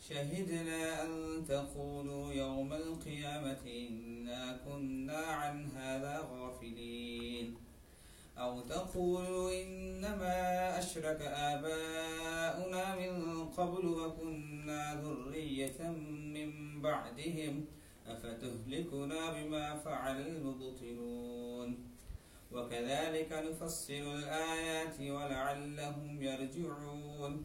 شهدنا أن تقولوا يوم القيامة إنا كنا عن هذا غافلين. أو تقولوا إنما أشرك آباؤنا من قبل وكنا ذرية من بعدهم أفتهلكنا بما فعل المبطلون. وكذلك نفصل الآيات ولعلهم يرجعون.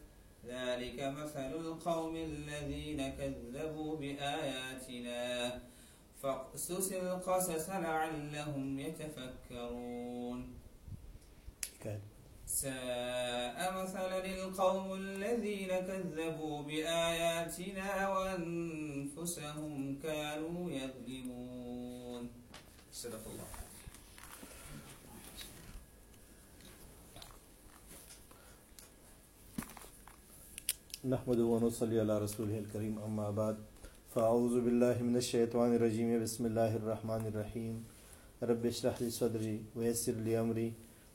ذلك مثل القوم الذين كذبوا بآياتنا. فاقصص القصص لعلهم يتفكرون. ساء مثلا القوم الذين كذبوا بآياتنا وأنفسهم كانوا يظلمون. صدق الله. نحمد ونصلی علی رسول الکریم اما بعد فاعوذ باللہ من الشیطان الرجیم بسم اللہ الرحمن الرحیم رب اشرح لی صدری ویسر لی امری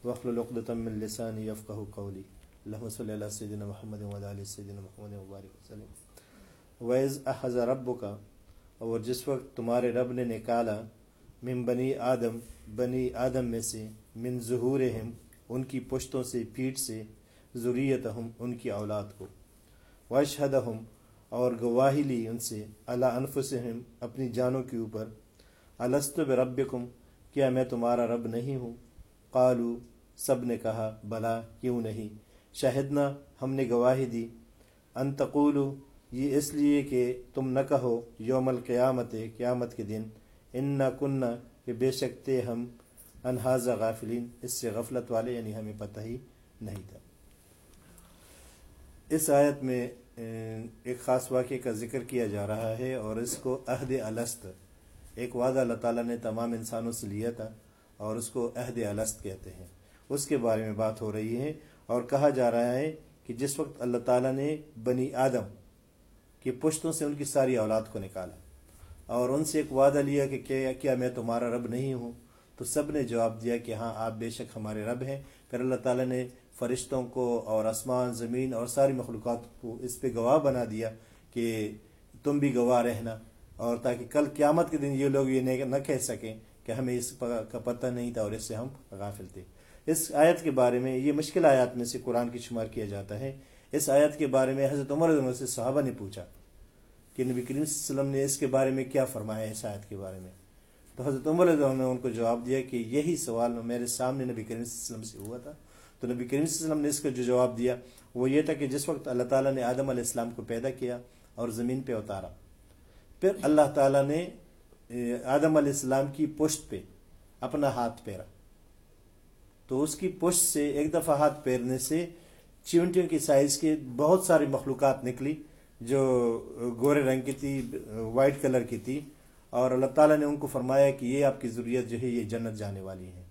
واحلل عقدۃ من لسانی یفقهوا قولی اللهم صل علی سیدنا محمد و علی سیدنا محمد مبارک وسلم. ویز احز ربک اور جس وقت تمہارے رب نے نکالا، من بنی آدم بنی آدم میں سے، من ظہورہم، ان کی پشتوں سے پیٹ سے، ذریتہم، ان کی اولاد کو۔ وشہدہم اور گواہی لی ان سے اللہ انفسہم اپنی جانوں کے اوپر۔ الست بربکم کیا میں تمہارا رب نہیں ہوں؟ قالو سب نے کہا، بلا، کیوں نہیں؟ شاہدنا، ہم نے گواہی دی۔ ان تقولو یہ اس لیے کہ تم نہ کہو، یوم القیامت، قیامت کے دن ان نہ کن کہ بے شک تے ہم انحاظ غافلین اس سے غفلت والے یعنی ہمیں پتہ ہی نہیں تھا۔ اس آیت میں ایک خاص واقعے کا ذکر کیا جا رہا ہے اور اس کو عہد الست، ایک وعدہ اللہ تعالیٰ نے تمام انسانوں سے لیا تھا اور اس کو عہد الست کہتے ہیں۔ اس کے بارے میں بات ہو رہی ہے اور کہا جا رہا ہے کہ جس وقت اللہ تعالیٰ نے بنی آدم کی پشتوں سے ان کی ساری اولاد کو نکالا اور ان سے ایک وعدہ لیا کہ کیا کیا میں تمہارا رب نہیں ہوں، تو سب نے جواب دیا کہ ہاں آپ بے شک ہمارے رب ہیں۔ پھر اللہ تعالیٰ نے فرشتوں کو اور آسمان، زمین اور ساری مخلوقات کو اس پہ گواہ بنا دیا کہ تم بھی گواہ رہنا اور تاکہ کل قیامت کے دن یہ لوگ یہ نہ کہہ سکیں کہ ہمیں اس کا پتہ نہیں تھا اور اس سے ہم غافل تھے۔ اس آیت کے بارے میں یہ مشکل آیات میں سے قرآن کی شمار کیا جاتا ہے۔ اس آیت کے بارے میں حضرت عمر سے صحابہ نے پوچھا کہ نبی کریم صلی اللہ علیہ وسلم نے اس کے بارے میں کیا فرمایا اس آیت کے بارے میں؟ تو حضرت عمر نے ان کو جواب دیا کہ یہی سوال میرے سامنے نبی کریم صلی اللہ علیہ وسلم سے ہوا تھا۔ تو نبی کریم صلی اللہ علیہ وسلم نے اس کا جو جواب دیا، وہ یہ تھا کہ جس وقت اللہ تعالیٰ نے آدم علیہ السلام کو پیدا کیا اور زمین پہ اتارا، پھر اللہ تعالیٰ نے آدم علیہ السلام کی پشت پہ اپنا ہاتھ پھیرا۔ تو اس کی پشت سے ایک دفعہ ہاتھ پھیرنے سے چیونٹیوں کی سائز کے بہت ساری مخلوقات نکلی، جو گورے رنگ کی تھی، وائٹ کلر کی تھی، اور اللہ تعالیٰ نے ان کو فرمایا کہ یہ آپ کی ضروریت جو ہے یہ جنت جانے والی ہے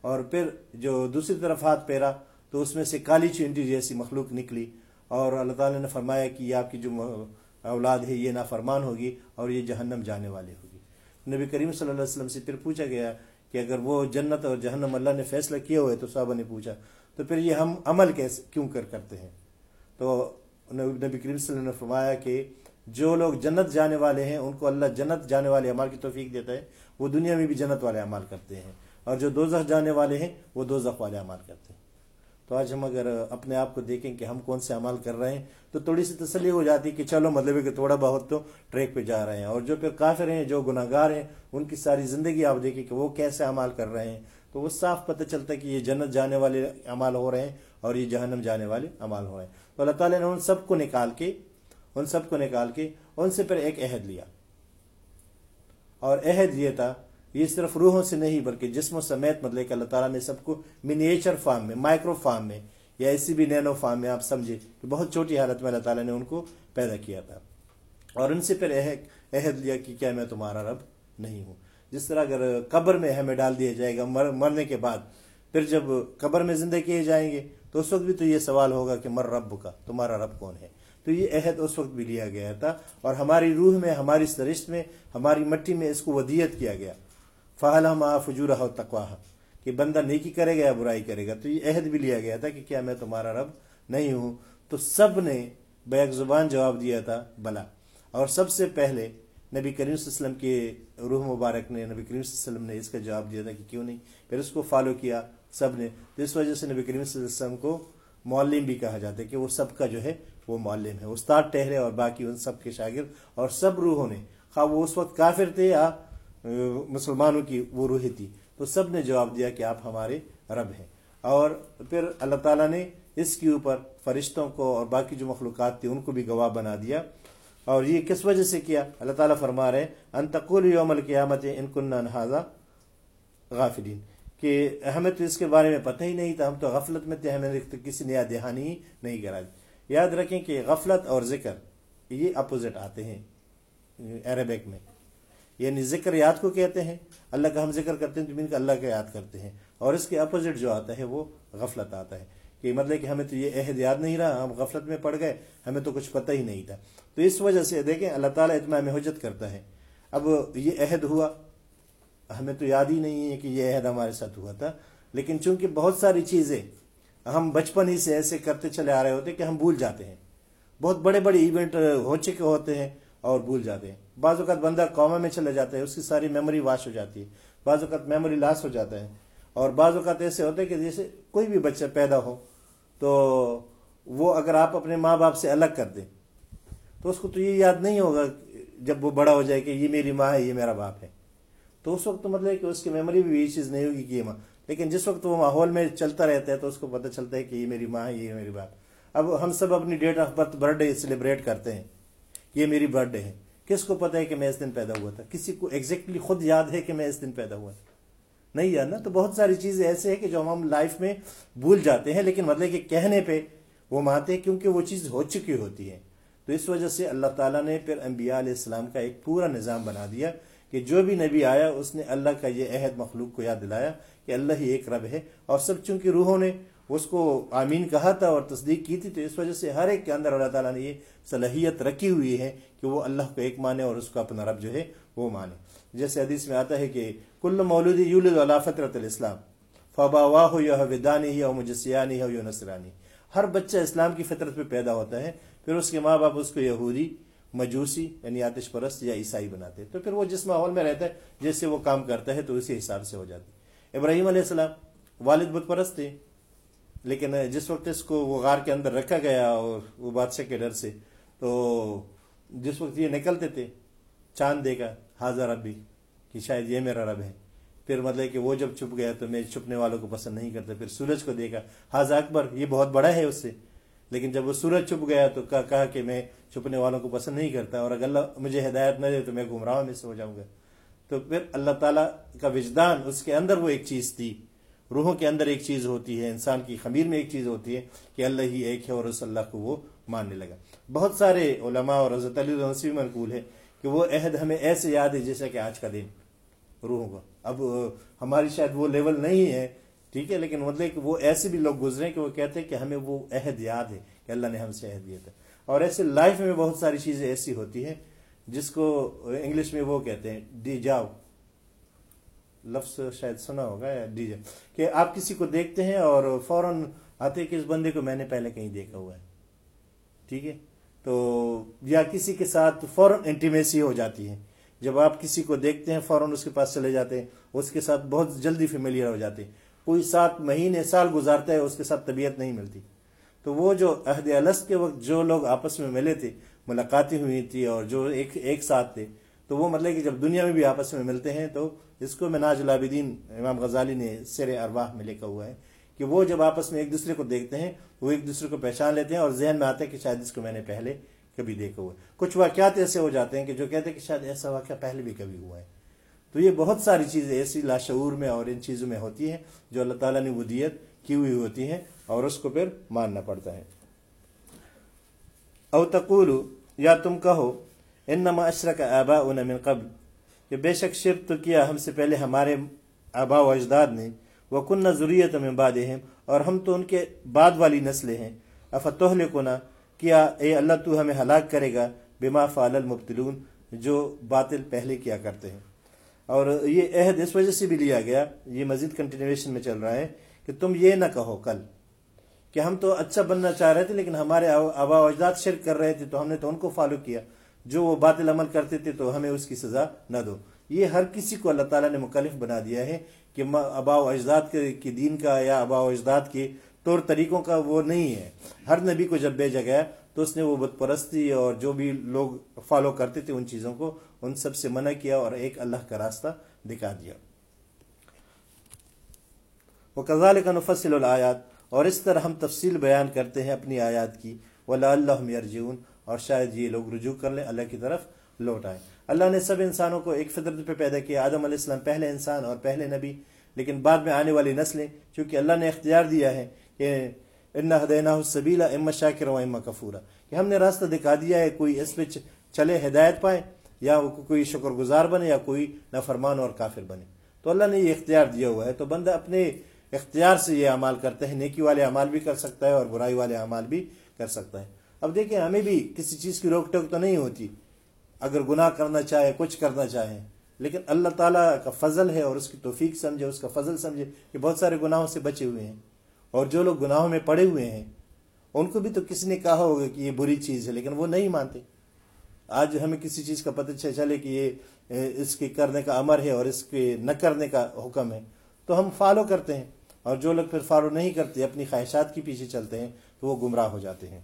اور پھر جو دوسری طرف ہاتھ پھیرا تو اس میں سے کالی چینٹی جیسی مخلوق نکلی اور اللہ تعالیٰ نے فرمایا کہ یہ آپ کی جو اولاد ہے یہ نافرمان ہوگی اور یہ جہنم جانے والی ہوگی۔ نبی کریم صلی اللہ علیہ وسلم سے پھر پوچھا گیا کہ اگر وہ جنت اور جہنم اللہ نے فیصلہ کیا ہوئے تو صحابہ نے پوچھا، تو پھر یہ ہم عمل کیسے، کیوں کر کرتے ہیں؟ تو نبی کریم صلی اللہ علیہ وسلم نے فرمایا کہ جو لوگ جنت جانے والے ہیں، ان کو اللہ جنت جانے والے عمال کی توفیق دیتا ہے، وہ دنیا میں بھی جنت والے عمال کرتے ہیں۔ اور جو دو جانے والے ہیں، وہ دو والے عمال کرتے ہیں۔ تو آج ہم اگر اپنے آپ کو دیکھیں کہ ہم کون سے عمال کر رہے ہیں، تو تھوڑی سی تسلی ہو جاتی کہ چلو مطلب ہے کہ تھوڑا بہت تو ٹریک پہ جا رہے ہیں۔ اور جو پھر کافر ہیں، جو گناہ گار ہیں، ان کی ساری زندگی آپ دیکھیں کہ وہ کیسے عمال کر رہے ہیں۔ تو وہ صاف پتہ چلتا ہے کہ یہ جنت جانے والے عمال ہو رہے ہیں اور یہ جہنم جانے والے عمال ہو رہے ہیں۔ تو اللہ تعالیٰ نے ان سب کو نکال کے، ان سب کو نکال کے ان سے پھر ایک عہد لیا۔ اور عہد یہ تھا یہ صرف روحوں سے نہیں بلکہ جسم و سمیت مطلب کہ اللہ تعالیٰ نے سب کو منیچر فارم میں مائکرو فارم میں، یا ایسی بھی نینو فارم میں آپ سمجھے کہ بہت چھوٹی حالت میں اللہ تعالیٰ نے ان کو پیدا کیا تھا۔ اور ان سے پھر عہد لیا کہ کیا میں تمہارا رب نہیں ہوں۔ جس طرح اگر قبر میں ہمیں ڈال دیا جائے گا مرنے کے بعد، پھر جب قبر میں زندہ کیے جائیں گے، تو اس وقت بھی تو یہ سوال ہوگا کہ مر رب کا تمہارا رب کون ہے؟ تو یہ عہد اس وقت بھی لیا گیا تھا اور ہماری روح میں، ہماری سرشت میں، ہماری مٹی میں اس کو ودیت کیا گیا۔ فہل ہم فجور تقواہ کہ بندہ نیکی کرے گا یا برائی کرے گا؟ تو یہ عہد بھی لیا گیا تھا کہ کیا میں تمہارا رب نہیں ہوں۔ تو سب نے بیک زبان جواب دیا تھا، بلا۔ اور سب سے پہلے نبی کریم صلی اللہ علیہ وسلم کے روح مبارک نے، نبی کریم صلی اللہ علیہ وسلم نے اس کا جواب دیا تھا کہ کیوں نہیں؟ پھر اس کو فالو کیا سب نے۔ تو اس وجہ سے نبی کریم صلی اللہ علیہ وسلم کو معلم بھی کہا جاتا ہے کہ وہ سب کا جو ہے وہ معلم ہے۔ استاد ٹہرے اور باقی ان سب کے شاگرد اور سب روحوں نے۔ خواہ وہ اس وقت کافر تھے یا مسلمانوں کی وہ روحی تھی تو سب نے جواب دیا کہ آپ ہمارے رب ہیں۔ اور پھر اللہ تعالیٰ نے اس کے اوپر فرشتوں کو اور باقی جو مخلوقات تھے ان کو بھی گواہ بنا دیا۔ اور یہ کس وجہ سے کیا؟ اللہ تعالیٰ فرما رہے انتقول یوم القیامت ان کن انحاظہ غافلین. کہ ہمیں تو اس کے بارے میں پتہ ہی نہیں تھا، ہم تو غفلت میں تھے، ہمیں کسی نے یاد دہانی ہی نہیں کرا۔ یاد رکھیں کہ غفلت اور ذکر یہ اپوزٹ آتے ہیں عربک میں۔ یعنی ذکر یاد کو کہتے ہیں، اللہ کا ہم ذکر کرتے ہیں تو یعنی کا اللہ کا یاد کرتے ہیں۔ اور اس کے اپوزٹ جو آتا ہے وہ غفلت آتا ہے۔ کہ مطلب کہ ہمیں تو یہ عہد یاد نہیں رہا، ہم غفلت میں پڑ گئے، ہمیں تو کچھ پتہ ہی نہیں تھا۔ تو اس وجہ سے دیکھیں، اللہ تعالیٰ اتمام حجت کرتا ہے۔ اب یہ عہد ہوا، ہمیں تو یاد ہی نہیں ہے کہ یہ عہد ہمارے ساتھ ہوا تھا۔ لیکن چونکہ بہت ساری چیزیں ہم بچپن ہی سے ایسے کرتے چلے آ رہے ہوتے کہ ہم بھول جاتے ہیں۔ بہت بڑے بڑے ایونٹ ہو چکے ہوتے ہیں اور بھول جاتے ہیں۔ بعض اوقات بندہ قوما میں چلے جاتا ہے، اس کی ساری میموری واش ہو جاتی ہے، بعض اوقات میموری لاس ہو جاتا ہے۔ اور بعض اوقات ایسے ہوتے ہیں کہ جیسے کوئی بھی بچہ پیدا ہو، تو وہ اگر آپ اپنے ماں باپ سے الگ کر دیں، تو اس کو تو یہ یاد نہیں ہوگا جب وہ بڑا ہو جائے کہ یہ میری ماں ہے، یہ میرا باپ ہے۔ تو اس وقت مطلب کہ اس کی میموری بھی یہ چیز نہیں ہوگی کہ یہ ماں۔ لیکن جس وقت وہ ماحول میں چلتا رہتا ہے، تو اس کو پتہ چلتا ہے کہ یہ میری ماں ہے، یہ میری باپ۔ اب ہم سب اپنی date of birth birthday celebrate کرتے ہیں، یہ میری برتھ ڈے ہے۔ کس کو پتا ہے کہ میں اس دن پیدا ہوا تھا؟ کسی کو ایگزیکٹلی خود یاد ہے کہ میں اس دن پیدا ہوا تھا؟ نہیں یاد نا تو بہت ساری چیزیں ایسے ہیں کہ جو ہم لائف میں بھول جاتے ہیں، لیکن مطلب کہ کہنے پہ وہ مانتے ہیں کیونکہ وہ چیز ہو چکی ہوتی ہے۔ تو اس وجہ سے اللہ تعالیٰ نے پھر انبیاء علیہ السلام کا ایک پورا نظام بنا دیا کہ جو بھی نبی آیا، اس نے اللہ کا یہ عہد مخلوق کو یاد دلایا کہ اللہ ہی ایک رب ہے۔ اور سب چونکہ روحوں نے اس کو آمین کہا تھا اور تصدیق کی تھی، تو اس وجہ سے ہر ایک کے اندر اللہ تعالیٰ نے یہ صلاحیت رکھی ہوئی ہے کہ وہ اللہ کو ایک مانے اور اس کو اپنا رب جو ہے وہ مانے۔ جیسے حدیث میں آتا ہے کہ کل مولودی یولد اللہ فطرت الاسلام فبا واہ ہو یا ودانی ہو مجسیانی ہو یا نصرانی ہر بچہ اسلام کی فطرت پہ پیدا ہوتا ہے، پھر اس کے ماں باپ اس کو یہودی، مجوسی یعنی آتش پرست یا عیسائی بناتے تو پھر وہ جس ماحول میں رہتا ہے، جیسے وہ کام کرتا ہے، تو اسی حساب سے ہو جاتی۔ ابراہیم علیہ السلام والد بت پرست تھے۔ لیکن جس وقت اس کو وہ غار کے اندر رکھا گیا اور وہ بادشاہ کے ڈر سے، تو جس وقت یہ نکلتے تھے، چاند دے گا حاضر رب بھی کہ شاید یہ میرا رب ہے۔ پھر مطلب کہ وہ جب چھپ گیا تو میں چھپنے والوں کو پسند نہیں کرتا۔ پھر سورج کو دیکھا حاضر اکبر، یہ بہت بڑا ہے اس سے۔ لیکن جب وہ سورج چھپ گیا تو کہا کہ میں چھپنے والوں کو پسند نہیں کرتا اور اگر اللہ مجھے ہدایت نہ دے تو میں گمراہ میں سے ہو جاؤں گا۔ تو پھر اللہ تعالیٰ کا وجدان اس کے اندر وہ ایک چیز تھی۔ روحوں کے اندر ایک چیز ہوتی ہے، انسان کی خمیر میں ایک چیز ہوتی ہے کہ اللہ ہی ایک ہے اور اس اللہ کو وہ ماننے لگا۔ بہت سارے علماء اور حضرت علی بھی منقول ہے کہ وہ عہد ہمیں ایسے یاد ہے جیسا کہ آج کا دن روحوں کا اب ہماری شاید وہ لیول نہیں ہے، ٹھیک ہے، لیکن مطلب کہ وہ ایسے بھی لوگ گزرے کہ وہ کہتے ہیں کہ ہمیں وہ عہد یاد ہے کہ اللہ نے ہم سے عہد دیا تھا۔ اور ایسے لائف میں بہت ساری چیزیں ایسی ہوتی ہیں جس کو انگلش میں وہ کہتے ہیں ڈی جاؤ لفظ شاید سنا ہوگا یا ڈی جاؤ کہ آپ کسی کو دیکھتے ہیں اور فوراً آتے کہ اس بندے کو میں نے پہلے کہیں دیکھا ہوا ہے۔ ٹھیک ہے؟ تو یا کسی کے ساتھ فوراً انٹیمیسی ہو جاتی ہے۔ جب آپ کسی کو دیکھتے ہیں، فوراً اس کے پاس چلے جاتے ہیں، اس کے ساتھ بہت جلدی فیملیئر ہو جاتے ہیں۔ کوئی سات مہینے، سال گزارتا ہے، اس کے ساتھ طبیعت نہیں ملتی۔ تو وہ جو عہد الس کے وقت جو لوگ آپس میں ملے تھے، ملاقاتیں ہوئی تھی اور جو ایک ایک ساتھ تھے تو وہ مطلب کہ جب دنیا میں بھی آپس میں ملتے ہیں تو اس کو مناج العابدین امام غزالی نے سیر ارواح میں لکھا ہوا ہے کہ وہ جب آپس میں ایک دوسرے کو دیکھتے ہیں، وہ ایک دوسرے کو پہچان لیتے ہیں اور ذہن میں آتے ہیں کہ شاید اس کو میں نے پہلے کبھی دیکھا ہوا ہے۔ کچھ واقعات ایسے ہو جاتے ہیں کہ جو کہتے ہیں کہ شاید ایسا واقعہ پہلے بھی کبھی ہوا ہے۔ تو یہ بہت ساری چیزیں ایسی لاشعور میں اور ان چیزوں میں ہوتی ہیں جو اللہ تعالیٰ نے ودیت کی ہوئی ہوتی ہیں اور اس کو پھر ماننا پڑتا ہے۔ او تقول یا تم کہو انما اشرک آباؤنا من قبل. کہ بے شک شرک تو کیا ہم سے پہلے ہمارے آبا و اجداد نے؟ وہ کن ضروریت میں باد اور ہم تو ان کے بعد والی نسلیں ہیں. افتح کنا کیا اے اللہ تو ہمیں ہلاک کرے گا؟ بما فعل المبتلون جو باطل پہلے کیا کرتے ہیں. اور یہ عہد اس وجہ سے بھی لیا گیا، یہ مزید کنٹینیویشن میں چل رہا ہے، کہ تم یہ نہ کہو کل کہ ہم تو اچھا بننا چاہ رہے تھے، لیکن ہمارے آبا و اجداد شرک کر رہے تھے، تو ہم نے تو ان کو فالو کیا۔ جو وہ باطل عمل کرتے تھے تو ہمیں اس کی سزا نہ دو۔ یہ ہر کسی کو اللہ تعالیٰ نے مکلف بنا دیا ہے کہ ابا و اجداد کی دین کا یا ابا و اجداد کے طور طریقوں کا وہ نہیں ہے۔ ہر نبی کو جب بھیجا گیا تو اس نے وہ بت پرستی اور جو بھی لوگ فالو کرتے تھے ان چیزوں کو ان سب سے منع کیا اور ایک اللہ کا راستہ دکھا دیا۔ وہ کزال کا نفصل الآیات اور اس طرح ہم تفصیل بیان کرتے ہیں اپنی آیات کی۔ ولا اللہ یرجون اور شاید یہ لوگ رجوع کر لیں، اللہ کی طرف لوٹ آئیں۔ اللہ نے سب انسانوں کو ایک فطرت پہ پیدا کیا، آدم علیہ السلام پہلے انسان اور پہلے نبی، لیکن بعد میں آنے والی نسلیں، چونکہ اللہ نے اختیار دیا ہے کہ ان حدینہ السبیلا اما شاکر و اما کفورا۔ کہ ہم نے راستہ دکھا دیا ہے، کوئی اس پہ چلے ہدایت پائے، یا کوئی شکر گزار بنے، یا کوئی نافرمان اور کافر بنے۔ تو اللہ نے یہ اختیار دیا ہوا ہے۔ تو بندہ اپنے اختیار سے یہ اعمال کرتے ہیں، نیکی والے اعمال بھی کر سکتا ہے اور برائی والے اعمال بھی کر سکتا ہے۔ اب دیکھیں، ہمیں بھی کسی چیز کی روک ٹوک تو نہیں ہوتی۔ اگر گناہ کرنا چاہے، کچھ کرنا چاہے، لیکن اللہ تعالیٰ کا فضل ہے اور اس کی توفیق سمجھے، اس کا فضل سمجھے کہ بہت سارے گناہوں سے بچے ہوئے ہیں۔ اور جو لوگ گناہوں میں پڑے ہوئے ہیں، ان کو بھی تو کسی نے کہا ہوگا کہ یہ بری چیز ہے، لیکن وہ نہیں مانتے۔ آج ہمیں کسی چیز کا پتہ چلے کہ یہ اس کے کرنے کا امر ہے اور اس کے نہ کرنے کا حکم ہے۔ تو ہم فالو کرتے ہیں۔ اور جو لوگ پھر فالو نہیں کرتے، اپنی خواہشات کے پیچھے چلتے ہیں، تو وہ گمراہ ہو جاتے ہیں۔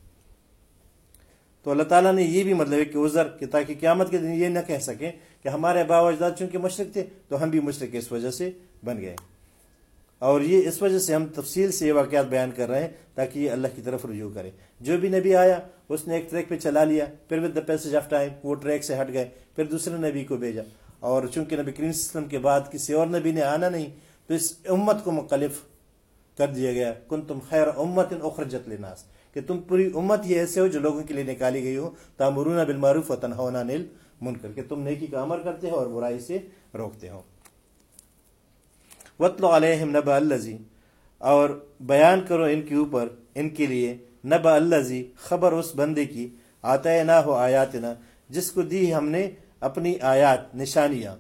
تو اللہ تعالیٰ نے یہ بھی مطلب ہے کہ عذر کہ تاکہ قیامت کے دن یہ نہ کہہ سکیں کہ ہمارے و اجداد چونکہ مشرق تھے تو ہم بھی مشرق اس وجہ سے بن گئے۔ اور یہ اس وجہ سے ہم تفصیل سے یہ واقعات بیان کر رہے ہیں تاکہ یہ اللہ کی طرف رجوع کرے۔ جو بھی نبی آیا، اس نے ایک ٹریک پہ چلا لیا، پھر with the passage of time وہ ٹریک سے ہٹ گئے، پھر دوسرے نبی کو بھیجا۔ اور چونکہ نبی کریم وسلم کے بعد کسی اور نبی نے آنا نہیں، تو اس امت کو مختلف کر دیا گیا۔ کن تم خیر امت ان اخرجت لناس کہ تم پوری امت یہ ایسے ہو جو لوگوں کے لیے نکالی گئی ہو۔ تامرون بالمعروف و تنہونا نیل من کر کے تم نیکی کا عمر کرتے ہو اور برائی سے روکتے ہو۔ وطل علیہم نبا الزی اور بیان کرو ان کے اوپر، ان کے لیے نبا الزی خبر اس بندے کی آتا نہ ہو آیات نہ جس کو دی ہم نے اپنی آیات، نشانیاں۔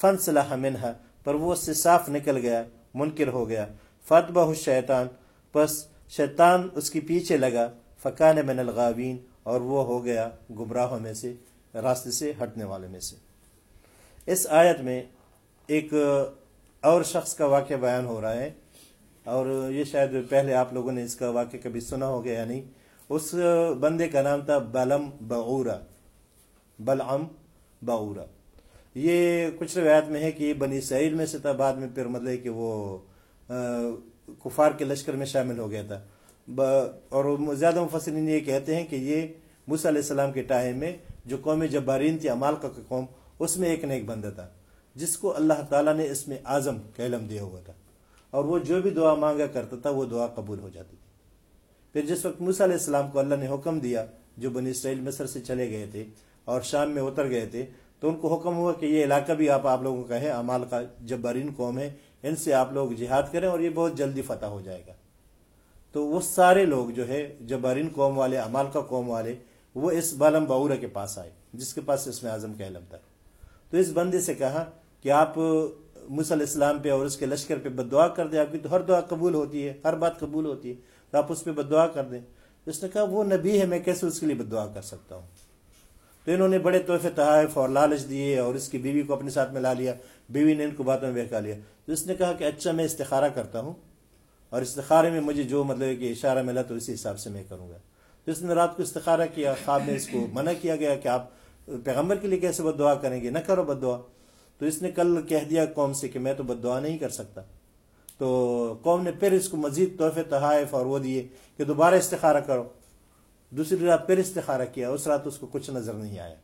فن صلاح منہا پر وہ اس سے صاف نکل گیا، منکر ہو گیا۔ فتبہ شیطان پس شیطان اس کی پیچھے لگا فقان من الغاوین، اور وہ ہو گیا گمراہوں میں سے، راستے سے ہٹنے والے میں سے۔ اس آیت میں ایک اور شخص کا واقعہ بیان ہو رہا ہے، اور یہ شاید پہلے آپ لوگوں نے اس کا واقعہ کبھی سنا ہو گیا یا نہیں۔ اس بندے کا نام تھا بلم بعورا بلعم بعورا یہ کچھ روایت میں ہے کہ بنی سعید میں سے تھا، بعد میں پھر مطلب کہ وہ کفار کے لشکر میں شامل ہو گیا تھا۔ اور زیادہ مفسرین یہ کہتے ہیں کہ یہ موسیٰ علیہ السلام کے ٹائم میں جو قوم جبارین تھی امال کا قوم، اس میں ایک نیک بندہ تھا، جس کو اللہ تعالیٰ نے اس میں اعظم کا علم دیا ہوا تھا۔ اور وہ جو بھی دعا مانگا کرتا تھا، وہ دعا قبول ہو جاتی تھی۔ پھر جس وقت موسیٰ علیہ السلام کو اللہ نے حکم دیا، جو بنی اسرائیل مصر سے چلے گئے تھے اور شام میں اتر گئے تھے، تو ان کو حکم ہوا کہ یہ علاقہ بھی آپ آپ لوگوں کا ہے امال کا جبارین قوم ہے ان سے آپ لوگ جہاد کریں اور یہ بہت جلدی فتح ہو جائے گا۔ تو وہ سارے لوگ جو ہے جبارین قوم والے، امال کا قوم والے، وہ اس بالم باورا کے پاس آئے، جس کے پاس اس میں اعظم کا علم تھا۔ تو اس بندے سے کہا کہ آپ مسل اسلام پہ اور اس کے لشکر پہ بد دعا کر دیں۔ آپ کی تو ہر دعا قبول ہوتی ہے، ہر بات قبول ہوتی ہے۔ تو آپ اس پہ بد دعا کر دیں۔ اس نے کہا، وہ نبی ہے، میں کیسے اس کے لیے بد دعا کر سکتا ہوں؟ تو انہوں نے بڑے تحفے تحائف اور لالچ دیے اور اس کی بیوی کو اپنے ساتھ میں لا لیا، بیوی نے ان کو باتوں میں بہکا لیا۔ تو اس نے کہا کہ اچھا میں استخارہ کرتا ہوں اور استخارے میں مجھے جو مطلب کہ اشارہ ملا تو اسی حساب سے میں کروں گا۔ تو اس نے رات کو استخارہ کیا، خواب میں اس کو منع کیا گیا کہ آپ پیغمبر کے لیے کیسے بد دعا کریں گے؟ نہ کرو بد دعا تو اس نے کل کہہ دیا قوم سے کہ میں تو بد دعا نہیں کر سکتا۔ تو قوم نے پھر اس کو مزید تحفے تحائف اور وہ دیے کہ دوبارہ استخارہ کرو۔ دوسری رات پھر استخارہ کیا اس رات اس کو کچھ نظر نہیں آیا۔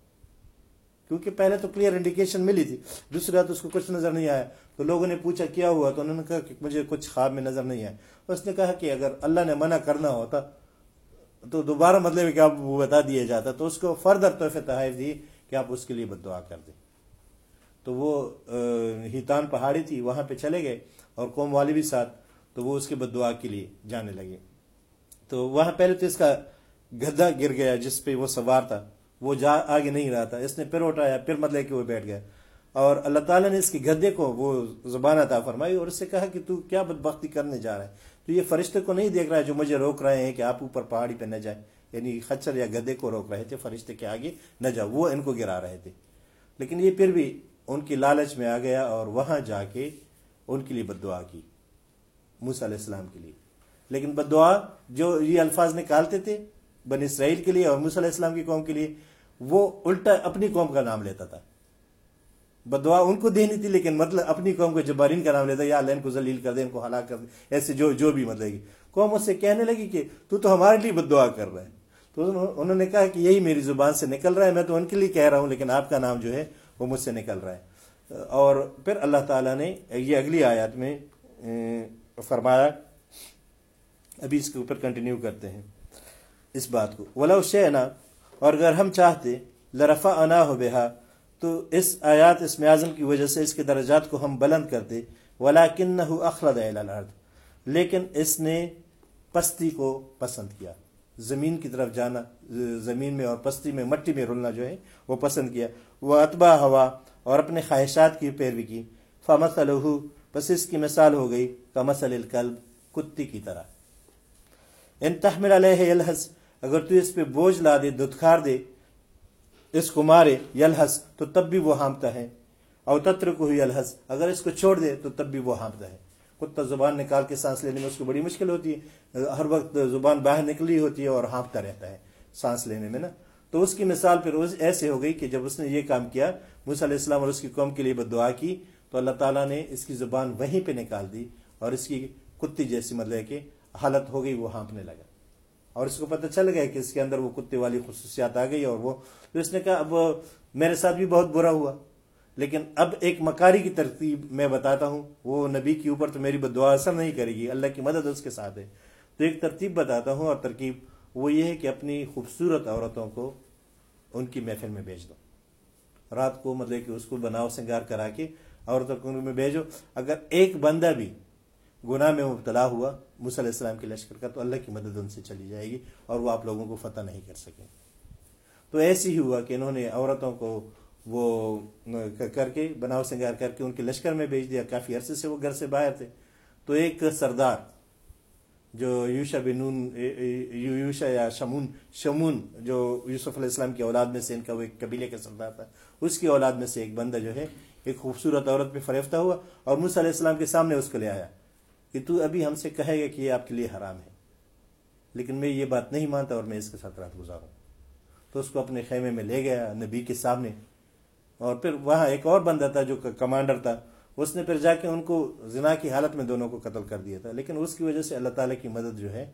کیونکہ پہلے تو کلیئر انڈیکیشن ملی تھی۔ دوسری رات اس کو کچھ نظر نہیں آیا۔ تو لوگوں نے پوچھا، کیا ہوا؟ تو انہوں نے کہا کہ مجھے کچھ خواب میں نظر نہیں آیا۔ اس نے کہا کہ اگر اللہ نے منع کرنا ہوتا، تو دوبارہ مطلب کہ آپ وہ بتا دیا جاتا۔ تو اس کو فردر تحفے تحائف دی کہ آپ اس کے لیے بد دعا کر دیں۔ تو وہ ہیتان پہاڑی تھی، وہاں پہ چلے گئے اور قوم والے بھی ساتھ، تو وہ اس کے بد دعا کے لیے جانے لگے۔ تو وہاں پہلے تو اس کا گدا گر گیا جس پہ وہ سوار تھا، وہ جا آگے نہیں رہا تھا۔ اس نے پھر اٹھایا، پھر مطلب کہ وہ بیٹھ گیا۔ اور اللہ تعالیٰ نے اس کے گدے کو، وہ زبان عطا فرمائی اور اس سے کہا کہ تو کیا بدبختی کرنے جا رہا ہے؟ تو یہ فرشتے کو نہیں دیکھ رہا ہے جو مجھے روک رہے ہیں کہ آپ اوپر پہاڑی پہ نہ جائیں۔ یعنی خچر یا گدے کو روک رہے تھے فرشتے کے آگے نہ جاؤ، وہ ان کو گرا رہے تھے۔ لیکن یہ پھر بھی ان کی لالچ میں آ گیا اور وہاں جا کے ان کے لیے بد دعا کی، موسیٰ علیہ السلام کے لیے۔ لیکن بد دعا جو یہ الفاظ نکالتے تھے بن اسرائیل کے لیے اور موسیٰ علیہ السلام کی قوم کے لیے وہ الٹا اپنی قوم کا نام لیتا تھا۔ بدعا ان کو دینی تھی، لیکن مطلب اپنی قوم کو جبارین کا نام لیتا، یا اللہ ان کو ذلیل کر دے، ان کو ہلاک کر دے، ایسے جو جو بھی مطلب کی قوم اس سے کہنے لگی کہ تو تو ہمارے لیے بد دعا کر رہا ہے۔ تو انہوں نے کہا کہ یہی میری زبان سے نکل رہا ہے، میں تو ان کے لیے کہہ رہا ہوں، لیکن آپ کا نام جو ہے وہ مجھ سے نکل رہا ہے۔ اور پھر اللہ تعالیٰ نے یہ اگلی آیات میں فرمایا، ابھی اس کے اوپر کنٹینیو کرتے ہیں۔ اس بات کو۔ ولا شینا اور اگر ہم چاہتے لرفا انا ہو بےحا تو اس آیات، اس اعظم کی وجہ سے اس کے درجات کو ہم بلند کرتے۔ ولا کن اخلد الارض لیکن اس نے پستی کو پسند کیا۔ زمین کی طرف جانا، زمین میں اور پستی میں، مٹی میں رلنا جو ہے، وہ پسند کیا۔ وہ اتبا ہوا اور اپنے خواہشات کی پیروی کی۔ فمس الحو بس اس کی مثال ہو گئی۔ کمس القلب کتی کی طرح۔ ان تحمل علیہ الحس اگر تو اس پہ بوجھ لا دے دتخار دے، اس کو مارے یلحس تو تب بھی وہ ہامتا ہے۔ اور تتر کو یلحس اگر اس کو چھوڑ دے، تو تب بھی وہ ہامتا ہے۔ کتا زبان نکال کے سانس لینے میں اس کو بڑی مشکل ہوتی ہے۔ ہر وقت زبان باہر نکلی ہوتی ہے اور ہانپتا رہتا ہے سانس لینے میں نا۔ تو اس کی مثال پھر ایسے ہو گئی کہ جب اس نے یہ کام کیا، موسیٰ علیہ السلام اور اس کی قوم کے لیے بد دعا کی، تو اللہ تعالیٰ نے اس کی زبان وہیں پہ نکال دی اور اس کی کتی جیسی مطلب کہ حالت ہو گئی، وہ ہانپنے لگا۔ اور اس کو پتہ چل گیا کہ اس کے اندر وہ کتے والی خصوصیات آ گئی اور وہ تو اس نے کہا، اب میرے ساتھ بھی بہت برا ہوا۔ لیکن اب ایک مکاری کی ترتیب میں بتاتا ہوں، وہ نبی کے اوپر تو میری دعا اثر نہیں کرے گی، اللہ کی مدد اس کے ساتھ ہے۔ تو ایک ترتیب بتاتا ہوں اور ترکیب وہ یہ ہے کہ اپنی خوبصورت عورتوں کو ان کی محفل میں بھیج دو۔ رات کو مطلب کہ اس کو بناؤ سنگار کرا کے عورتوں کو میں بھیجو۔ اگر ایک بندہ بھی گناہ میں مبتلا ہوا علیہ السلام کے لشکر کا، تو اللہ کی مدد ان سے چلی جائے گی اور وہ آپ لوگوں کو فتح نہیں کر سکیں۔ تو ایسی ہی ہوا کہ انہوں نے عورتوں کو وہ کر کے، بناؤ سنگار کر کے ان کے لشکر میں بھیج دیا۔ کافی عرصے سے وہ گھر سے باہر تھے۔ تو ایک سردار جو یوشا بنون یوشا یا شمون شمون جو یوسف علیہ السلام کی اولاد میں سے ان کا وہ ایک قبیلے کا سردار تھا، اس کی اولاد میں سے ایک بندہ جو ہے، ایک خوبصورت عورت پہ فریفتہ ہوا اور موسیٰ علیہ السلام کے سامنے اس کو لے آیا۔ کہ تو ابھی ہم سے کہے گا کہ یہ آپ کے لیے حرام ہے۔ لیکن میں یہ بات نہیں مانتا اور میں اس کے ساتھ رات گزاروں۔ تو اس کو اپنے خیمے میں لے گیا نبی کے سامنے۔ اور پھر وہاں ایک اور بندہ تھا جو کمانڈر تھا۔ اس نے پھر جا کے ان کو زنا کی حالت میں دونوں کو قتل کر دیا تھا۔ لیکن اس کی وجہ سے اللہ تعالیٰ کی مدد جو ہے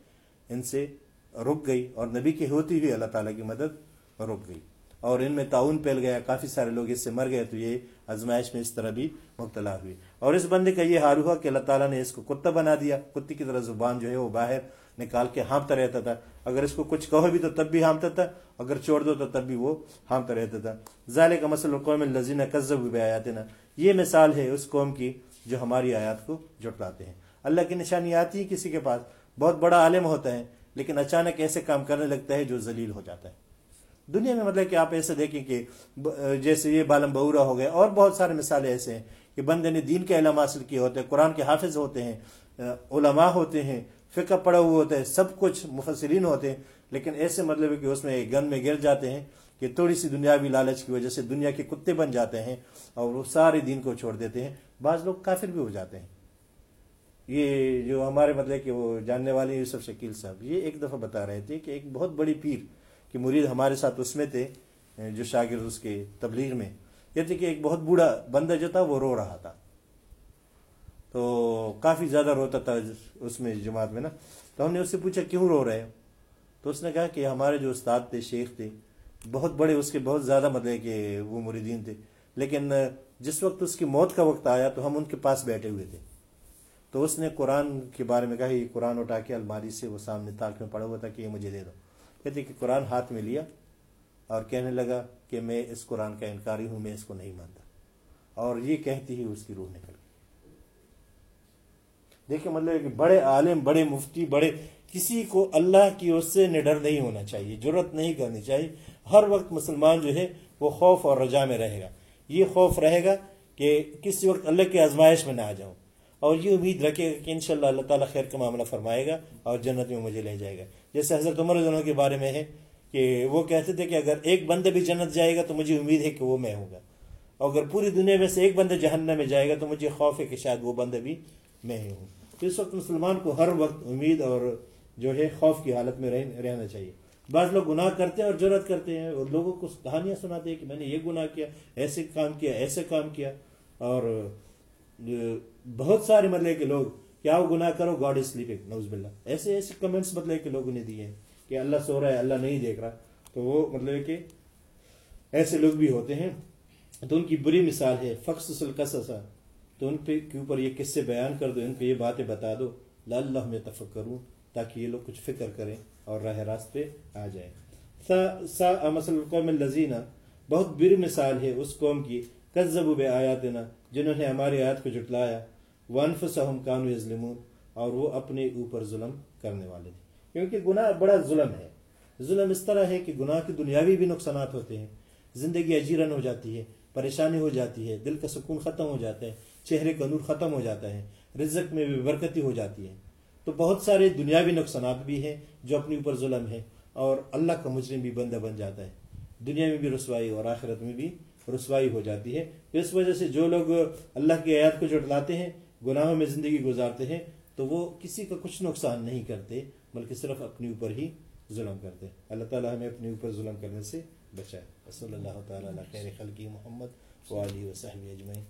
ان سے رک گئی۔ اور نبی کی ہوتی ہوئی اللہ تعالیٰ کی مدد رک گئی۔ اور ان میں تعاون پھیل گیا۔ کافی سارے لوگ اس سے مر گئے۔ تو یہ آزمائش میں اس طرح بھی مبتلا ہوئی۔ اور اس بندے کا یہ حال ہوا کہ اللہ تعالیٰ نے اس کو کتا بنا دیا، کتی کی طرح زبان جو ہے وہ باہر نکال کے ہانپتا رہتا تھا۔ اگر اس کو کچھ کہو بھی تو تب بھی ہامتا تھا، اگر چھوڑ دو تو تب بھی وہ ہامتا رہتا تھا۔ ظاہر کا مسئلہ قوم الزین قزب بھی آیات نا یہ مثال ہے اس قوم کی جو ہماری آیات کو جٹلاتے ہیں۔ اللہ کی نشانی آتی ہے کسی کے پاس، بہت بڑا عالم ہوتا ہے، لیکن اچانک ایسے کام کرنے لگتا ہے جو ذلیل ہو جاتا ہے۔ دنیا میں مطلب کہ آپ ایسے دیکھیں کہ جیسے یہ بالم بورا ہو گئے، اور بہت سارے مثالیں ایسے ہیں کہ بندے نے دین کے علم حاصل کیے ہوتے ہیں، قرآن کے حافظ ہوتے ہیں علماء ہوتے ہیں، فقہ پڑے ہوئے ہوتے ہیں سب کچھ مفسرین ہوتے ہیں، لیکن ایسے مطلب ہے کہ اس میں گن میں گر جاتے ہیں کہ تھوڑی سی دنیاوی لالچ کی وجہ سے دنیا کے کتے بن جاتے ہیں اور وہ سارے دین کو چھوڑ دیتے ہیں۔ بعض لوگ کافر بھی ہو جاتے ہیں۔ یہ جو ہمارے مطلب کہ وہ جاننے والے یوسف شکیل صاحب، یہ ایک دفعہ بتا رہے تھے کہ ایک بہت بڑی پیر کہ مرید ہمارے ساتھ اس میں تھے، جو شاگرد اس کے تبلیغ میں۔ یہ تھے کہ ایک بہت بوڑھا بندہ جو تھا وہ رو رہا تھا۔ تو کافی زیادہ روتا تھا اس میں جماعت میں نا۔ تو ہم نے اس سے پوچھا، کیوں رو رہے تو اس نے کہا کہ ہمارے جو استاد تھے، شیخ تھے، بہت بڑے، اس کے بہت زیادہ مطلب کہ وہ مریدین تھے۔ لیکن جس وقت اس کی موت کا وقت آیا تو ہم ان کے پاس بیٹھے ہوئے تھے۔ تو اس نے قرآن کے بارے میں کہا، یہ قرآن اٹھا کے الماری سے وہ سامنے تاک میں پڑا ہوا تھا کہ یہ مجھے دے دو۔ کہتے کہ قرآن ہاتھ میں لیا اور کہنے لگا کہ میں اس قرآن کا انکاری ہوں، میں اس کو نہیں مانتا۔ اور یہ کہتی ہی اس کی روح نکل گئی۔ دیکھیں مطلب کہ بڑے عالم، بڑے مفتی، بڑے کسی کو اللہ کی اس سے نڈر نہیں ہونا چاہیے ضرورت نہیں کرنی چاہیے۔ ہر وقت مسلمان جو ہے، وہ خوف اور رجا میں رہے گا۔ یہ خوف رہے گا کہ کسی وقت اللہ کی آزمائش میں نہ آ جاؤں۔ اور یہ امید رکھے گا کہ انشاءاللہ اللہ تعالیٰ خیر کا معاملہ فرمائے گا اور جنت میں مجھے لے جائے گا۔ جیسے حضرت عمر جنوں کے بارے میں ہے کہ وہ کہتے تھے کہ اگر ایک بندہ بھی جنت جائے گا تو مجھے امید ہے کہ وہ میں ہوگا۔ اور اگر پوری دنیا میں سے ایک بندہ جہنم میں جائے گا تو مجھے خوف ہے کہ شاید وہ بندہ بھی میں ہی ہوں۔ تو اس وقت مسلمان کو ہر وقت امید اور جو ہے خوف کی حالت میں رہنا چاہیے۔ بعض لوگ گناہ کرتے ہیں اور جرت کرتے ہیں اور لوگوں کو کہانیاں سناتے ہیں کہ میں نے یہ گناہ کیا، ایسے کام کیا، ایسے کام کیا اور بہت سارے مطلب کہ لوگ، کیا وہ گناہ کرو؟ گاڈ از سلیپنگ نوز بلّہ ایسے ایسے کمنٹس مطلب کہ لوگوں نے دیے ہیں کہ اللہ سو رہا ہے، اللہ نہیں دیکھ رہا۔ تو وہ مطلب کہ ایسے لوگ بھی ہوتے ہیں۔ تو ان کی بری مثال ہے، فخص سلقصا تو ان پہ کے اوپر یہ قصے بیان کر دو، ان کو یہ باتیں بتا دو۔ اللہ میں تفق کروں تاکہ یہ لوگ کچھ فکر کریں اور راہ راست پہ آ جائیں۔ سا القوم الزینہ بہت بری مثال ہے اس قوم کی۔ کذب بے آیات جنہوں نے ہماری آیات کو جٹلایا ونف سہم کانو ظلم اور وہ اپنے اوپر ظلم کرنے والے تھے۔ کیونکہ گناہ بڑا ظلم ہے۔ ظلم اس طرح ہے کہ گناہ کی دنیاوی بھی نقصانات ہوتے ہیں۔ زندگی اجیرن ہو جاتی ہے، پریشانی ہو جاتی ہے، دل کا سکون ختم ہو جاتا ہے، چہرے کا نور ختم ہو جاتا ہے، رزق میں بھی برکتی ہو جاتی ہے۔ تو بہت سارے دنیاوی نقصانات بھی ہیں جو اپنے اوپر ظلم ہے، اور اللہ کا مجرم بھی بندہ بن جاتا ہے۔ دنیا میں بھی رسوائی اور آخرت میں بھی رسوائی ہو جاتی ہے۔ اس وجہ سے جو لوگ اللہ کی آیات کو جٹلاتے ہیں، گناہوں میں زندگی گزارتے ہیں، تو وہ کسی کا کچھ نقصان نہیں کرتے، بلکہ صرف اپنے اوپر ہی ظلم کرتے۔ ہیں اللہ تعالیٰ ہمیں اپنے اوپر ظلم کرنے سے بچائے۔ صلی اللہ تعالیٰ خیر خلقی محمد والی وسلم اجمعین۔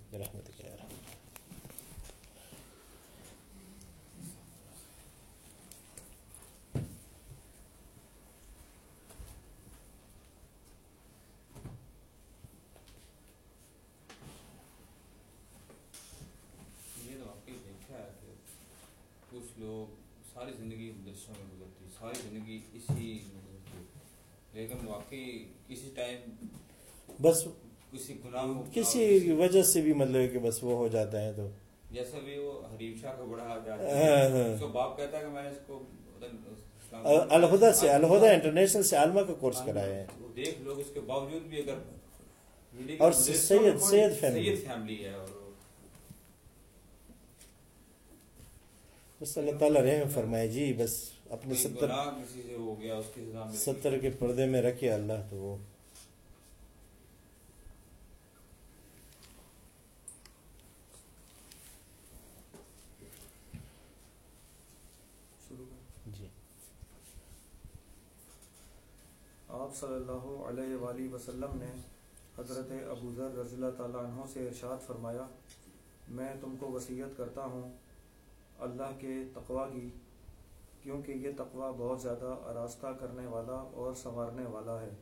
رحمت کے ساری زندگی درسوں میں گزرتی ساری زندگی اسی لیکن واقعی کسی ٹائم بس کسی گناہ کسی وجہ سے بھی مطلب کہ بس وہ ہو جاتا ہے تو۔ جیسے بھی وہ حریف شاہ کا بڑا ہاں، ہاں۔ باپ کہتا ہے کہ میں اس کو الہدا سے الہدا انٹرنیشنل سے عالمہ کا کورس کرایا ہے دیکھ لوگ اس کے باوجود بھی اگر اور سید سید فیملی ہے اور بس اللہ تعالیٰ رحم فرمائے جی بس اپنے ستر ستر کے پردے میں رکھے اللہ تو وہ۔ جی۔ آپ صلی اللہ علیہ وآلہ وسلم نے حضرت ابو ذر رضی اللہ تعالیٰ عنہ سے ارشاد فرمایا میں تم کو وصیت کرتا ہوں اللہ کے تقوا کی، کیونکہ یہ تقوا بہت زیادہ آراستہ کرنے والا اور سنوارنے والا ہے۔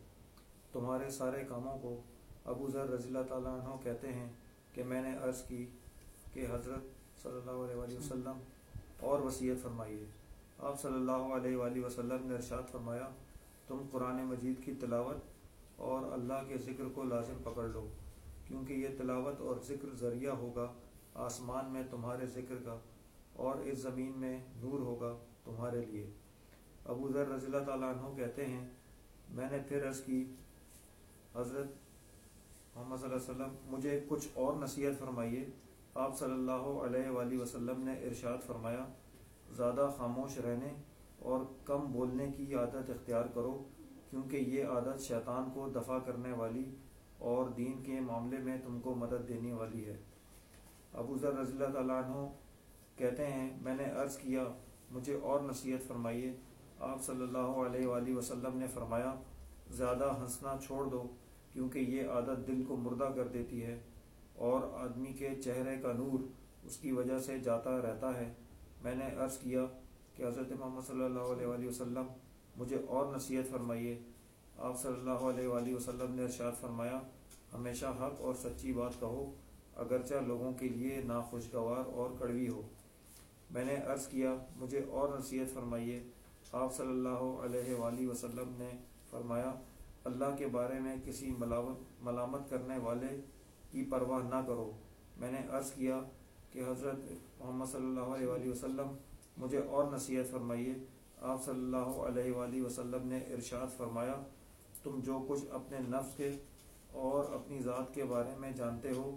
تمہارے سارے کاموں کو ابو ذر رضی اللہ تعالیٰ عنہ کہتے ہیں کہ میں نے عرض کی کہ حضرت صلی اللہ علیہ وآلہ وسلم اور وصیت فرمائیے۔ آپ صلی اللہ علیہ وآلہ وسلم نے ارشاد فرمایا، تم قرآن مجید کی تلاوت اور اللہ کے ذکر کو لازم پکڑ لو، کیونکہ یہ تلاوت اور ذکر ذریعہ ہوگا، آسمان میں تمہارے ذکر کا اور اس زمین میں نور ہوگا تمہارے لیے۔ ابو ذر رضی اللہ تعالیٰ عنہ کہتے ہیں، میں نے پھر عرض کی، حضرت محمد صلی اللہ علیہ وسلم، مجھے کچھ اور نصیحت فرمائیے۔ آپ صلی اللہ علیہ وآلہ وسلم نے ارشاد فرمایا، زیادہ خاموش رہنے اور کم بولنے کی عادت اختیار کرو، کیونکہ یہ عادت شیطان کو دفع کرنے والی اور دین کے معاملے میں تم کو مدد دینے والی ہے۔ ابو ذر رضی اللہ تعالیٰ عنہ کہتے ہیں، میں نے عرض کیا، مجھے اور نصیحت فرمائیے۔ آپ صلی اللہ علیہ وآلہ وسلم نے فرمایا، زیادہ ہنسنا چھوڑ دو، کیونکہ یہ عادت دل کو مردہ کر دیتی ہے اور آدمی کے چہرے کا نور اس کی وجہ سے جاتا رہتا ہے۔ میں نے عرض کیا کہ حضرت محمد صلی اللہ علیہ وآلہ وسلم، مجھے اور نصیحت فرمائیے۔ آپ صلی اللہ علیہ وآلہ وسلم نے ارشاد فرمایا، ہمیشہ حق اور سچی بات کہو، اگرچہ لوگوں کے لیے ناخوشگوار اور کڑوی ہو۔ میں نے عرض کیا، مجھے اور نصیحت فرمائیے۔ آپ صلی اللہ علیہ وآلہ وسلم نے فرمایا، اللہ کے بارے میں کسی ملامت کرنے والے کی پرواہ نہ کرو۔ میں نے عرض کیا کہ حضرت محمد صلی اللہ علیہ وآلہ وسلم، مجھے اور نصیحت فرمائیے۔ آپ صلی اللہ علیہ وآلہ وسلم نے ارشاد فرمایا، تم جو کچھ اپنے نفس کے اور اپنی ذات کے بارے میں جانتے ہو،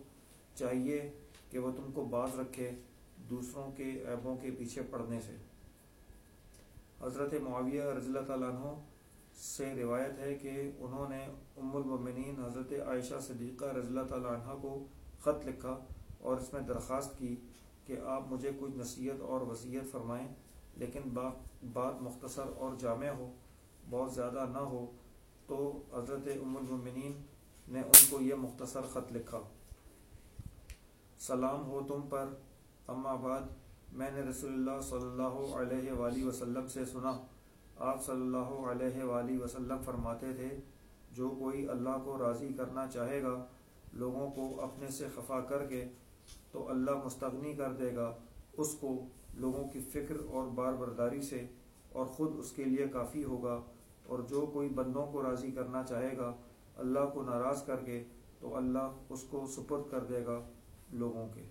چاہیے کہ وہ تم کو باز رکھے۔ دوسروں کے عیبوں کے پیچھے پڑنے سے۔ حضرت معاویہ رضی اللہ تعالیٰ عنہ سے روایت ہے کہ انہوں نے ام المؤمنین حضرت عائشہ صدیقہ رضی اللہ تعالیٰ عنہ کو خط لکھا اور اس میں درخواست کی کہ آپ مجھے کچھ نصیحت اور وصیت فرمائیں، لیکن بات مختصر اور جامع ہو، بہت زیادہ نہ ہو، تو حضرت ام المؤمنین نے ان کو یہ مختصر خط لکھا۔ سلام ہو تم پر اما بعد، میں نے رسول اللہ صلی اللہ علیہ وآلہ وسلم سے سنا۔ آپ صلی اللہ علیہ وآلہ وسلم فرماتے تھے، جو کوئی اللہ کو راضی کرنا چاہے گا، لوگوں کو اپنے سے خفا کر کے تو اللہ مستغنی کر دے گا۔ اس کو لوگوں کی فکر اور بار برداری سے اور خود اس کے لیے کافی ہوگا۔ اور جو کوئی بندوں کو راضی کرنا چاہے گا، اللہ کو ناراض کر کے تو اللہ اس کو سپرد کر دے گا لوگوں کے۔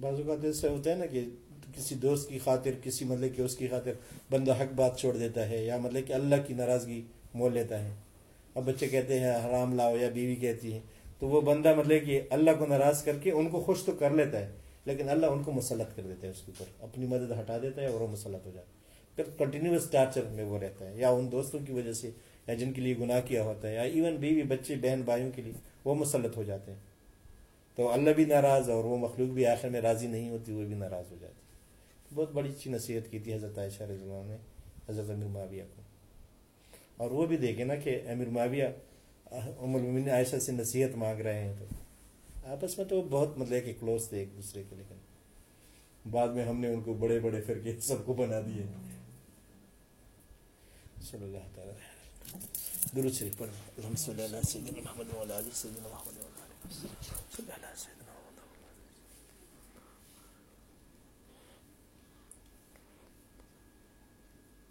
بعض اوقات ایسا ہوتا ہے نا کہ کسی دوست کی خاطر، کسی مطلب کہ اس کی خاطر بندہ حق بات چھوڑ دیتا ہے یا مطلب کہ اللہ کی ناراضگی مول لیتا ہے۔ اب بچے کہتے ہیں، حرام لاؤ یا بیوی کہتی ہے۔ تو وہ بندہ مطلب کہ اللہ کو ناراض کر کے ان کو خوش تو کر لیتا ہے، لیکن اللہ ان کو مسلط کر دیتا ہے اس کے اوپر۔ اپنی مدد ہٹا دیتا ہے اور وہ مسلط ہو جاتا ہے۔ پھر کنٹینیوس ٹارچر میں وہ رہتا ہے، یا ان دوستوں کی وجہ سے، یا جن کے لیے گناہ کیا ہوتا ہے، یا ایون بیوی، بچے، بہن، بھائیوں کے لیے وہ مسلط ہو جاتے ہیں۔ تو اللہ بھی ناراض اور وہ مخلوق بھی آخر میں راضی نہیں ہوتی، وہ بھی ناراض ہو جاتی۔ بہت بڑی اچھی نصیحت کی تھی حضرت عائشہ رضی اللہ نے، حضرت امیر معاویہ کو۔ اور وہ بھی دیکھے نا کہ امیر معاویہ، ام المین عائشہ سے نصیحت مانگ رہے ہیں تو آپس میں تو بہت مطلب کہ کلوز تھے ایک دوسرے کے، لیکن بعد میں ہم نے ان کو بڑے بڑے فرقے سب کو بنا دیے۔ صلی اللہ تعالیٰ درود شریف پڑھ صلی اللہ علیہ وسلم محمد۔ صلی اللہ علیہ